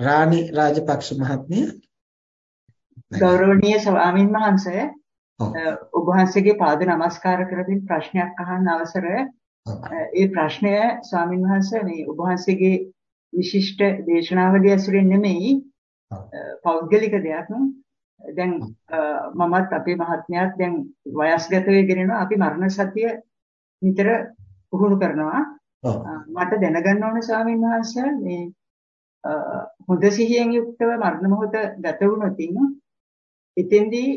රාණි රාජපක්ෂ මහත්මිය ගෞරවනීය ස්වාමින් වහන්සේ ඔබ වහන්සේගේ පාද නමස්කාර කරමින් ප්‍රශ්නයක් අහන්න අවසරය. ඒ ප්‍රශ්නය ස්වාමින් වහන්සේ මේ ඔබ වහන්සේගේ විශිෂ්ට දේශනාවලිය ඇසුරෙන් නෙමෙයි පෞද්ගලික දෙයක්. දැන් මමත් අපේ මහත්මයාත් දැන් වයස්ගත වෙගෙන යනවා අපි මරණ සතිය නිතර පුහුණු කරනවා. මට දැනගන්න ඕන ස්වාමීන් වහන්සේ මේ හොඳ සිහියෙන් යුක්තව මරණ මොහොත ගත වුණොතින් එතෙන්දී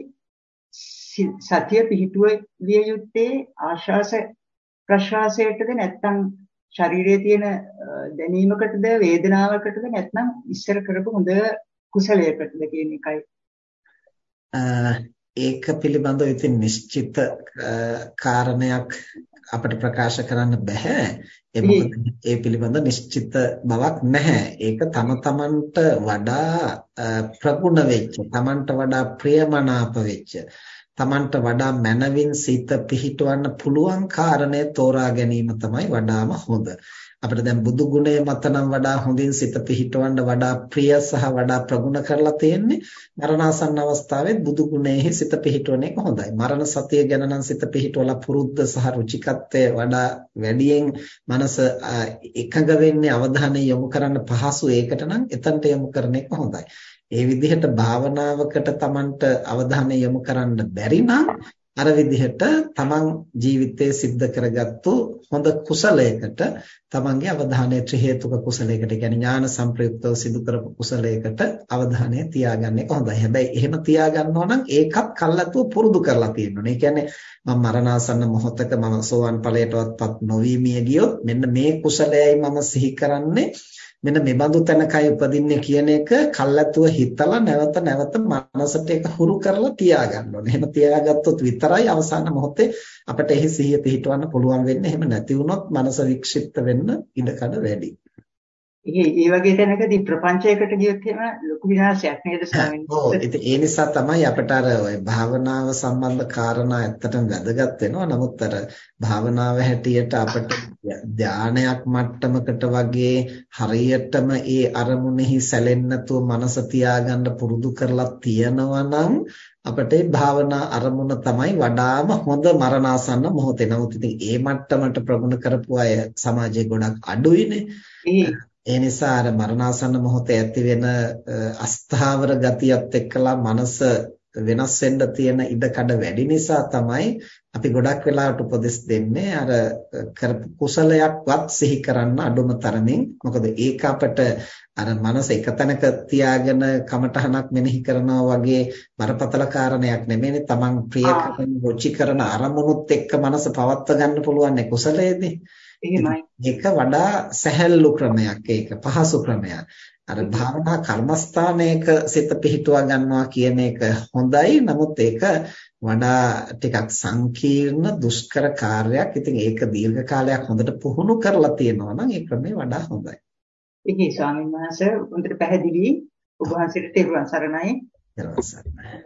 සතිය පිහිටුවිය යුත්තේ ආශාස ප්‍රශ්වාසයටද නැත්නම් ශරීරයේ තියෙන දැනීමකටද වේදනාවකටද නැත්නම් ඉස්සර කරපු හොඳ කුසලයකටද කියන එකයි ඒක පිළිබඳව ඉතින් නිශ්චිත කාරණයක් අපිට ප්‍රකාශ කරන්න බෑ ඒ මොකද ඒ පිළිබඳ නිශ්චිත බවක් නැහැ. ඒක තම තමන්ට වඩා ප්‍රගුණ වෙච්ච, තමන්ට වඩා ප්‍රියමනාප වෙච්ච, තමන්ට වඩා මනවින් සිත පිහිටවන්න පුළුවන් කාරණය තෝරා ගැනීම තමයි වඩාම හොඳ. අපිට දැන් බුදු ගුණය මත නම් වඩා හොඳින් සිත පිහිටවන්න වඩා ප්‍රිය සහ වඩා ප්‍රගුණ කරලා තියෙන්නේ මරණාසන්න අවස්ථාවේ බුදු ගුණයේ සිත පිහිටවන එක හොඳයි. මරණ සතිය ගැන නම් සිත පිහිටවලා පුරුද්ද සහ රුචිකත්වය වඩා වැඩියෙන් මනස එකඟ වෙන්නේ අවධානය යොමු කරන්න පහසු ඒකට නම් එතනට යොමු කරන එක හොඳයි. ඒ විදිහට භාවනාවකට Tamanට අවධානය යොමු කරන්න බැරි නම් අර විදිහට තමන් ජීවිතයේ සිද්ධ කරගත්තු හොඳ කුසලයකට තමන්ගේ අවධානය ත්‍රි හේතුක කුසලයකට කියන්නේ ඥාන සංප්‍රයුක්තව සිදු කරපු කුසලයකට අවධානය තියාගන්න එක හොඳයි. හැබැයි එහෙම තියාගන්නවා නම් ඒකත් කල්ලාතුව පුරුදු කරලා තියෙන්න ඕනේ. ඒ කියන්නේ මම මරණාසන්න මොහොතක මම සෝවන් ඵලයටවත්පත් නොවී මිය ගියොත් මෙන්න මේ කුසලයයි මම සිහි කරන්නේ මෙන්න මේ බඳු තැනකයි උපදින්නේ කියන එක කල්ැතුව හිතලා නැවත නැවත මනසට ඒක හුරු කරලා තියාගන්න ඕනේ. එහෙම තියාගත්තොත් විතරයි අවසාන මොහොතේ අපිට එහි සිහිය පිහිටවන්න පුළුවන් වෙන්නේ. එහෙම නැති වුණොත් මනස වික්ෂිප්ත වෙන්න ඉඩකඩ වැඩි. ඒ ඒ වගේ තැනකදී ප්‍රපංචයකට ගියොත් එහෙම ලොකු විනාශයක් නේද ස්වාමීන් වහන්සේ? ඒ නිසා තමයි අපට අර ওই භාවනාව සම්බන්ධ කාරණා ඇත්තටම වැදගත් වෙනවා. නමුත් අර භාවනාව හැටියට අපට ධානයක් මට්ටමකට වගේ හරියටම ඒ අරමුණෙහි සැලෙන්නේ නැතුව මනස තියාගන්න පුරුදු කරලා තියනවා නම් අපට භාවනා අරමුණ තමයි වඩාම හොඳ මරණාසන්න මොහොතේ. නමුත් ඉතින් ඒ මට්ටමට ප්‍රගුණ කරපු අය සමාජයේ ගොඩක් අඩුයිනේ. ඒ නිසා අර මරණාසන්න මොහොතේ ඇති වෙන අස්ථාවර ගතියත් එක්කලා මනස වෙනස් වෙන්න තියෙන ඉඩකඩ වැඩි නිසා තමයි අපි ගොඩක් වෙලාවට උපදෙස් දෙන්නේ අර කරපු කුසලයක්වත් සිහි කරන්න අඩුම තරමින් මොකද ඒක අපට අර මනස එක තැනක තියාගෙන කමටහනක් මෙනෙහි කරනවා වගේ බරපතල කාරණයක් නෙමෙයිනේ තමන් ප්‍රිය කරන රුචි කරන අරමුණුත් එක්ක මනස පවත්වා ගන්න පුළුවන් කුසලයේදී. ඒක වඩා සැහැල්ලු ක්‍රමයක් ඒක පහසු ක්‍රමයක්. අර භාවනා කර්මස්ථානයක සිත පිහිටුවා ගන්නවා කියන එක හොඳයි. නමුත් ඒක වඩා ටිකක් සංකීර්ණ දුෂ්කර කාර්යයක්. ඉතින් ඒක දීර්ඝ කාලයක් හොඳට පුහුණු කරලා තියෙනවා නම් ඒ ක්‍රමය වඩා හොඳයි. ඒකේ ස්වාමීන් වහන්සේ හොඳට පැහැදිලි ඔබ වහන්සේට තෙරුවන් සරණයි. තෙරුවන් සරණයි.